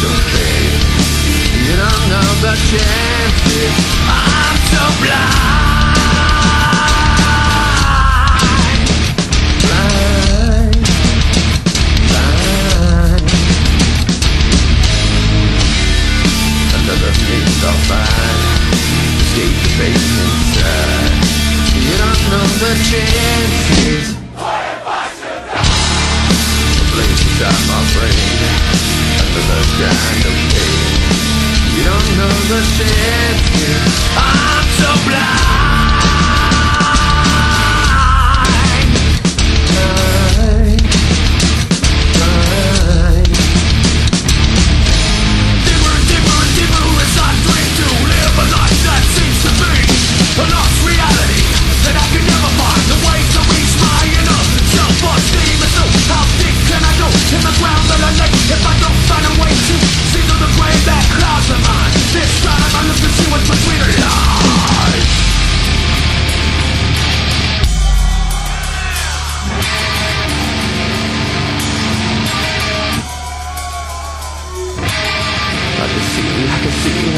You don't know the chances I'm so blind Blind Blind Another face I'll find the inside You don't know the chances understand the pain You don't know the shit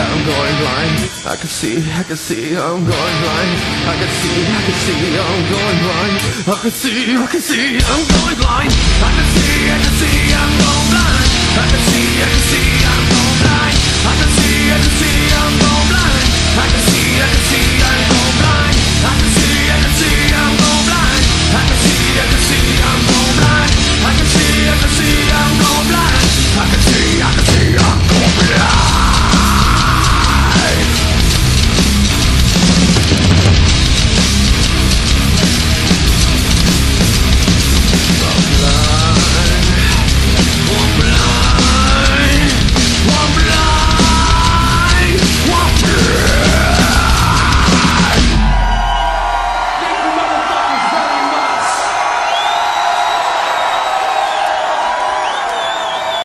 I'm going blind. I can see, I can see, I'm going blind. I can see, I can see, I'm going blind. I can see, I can see, I'm going blind. I can see.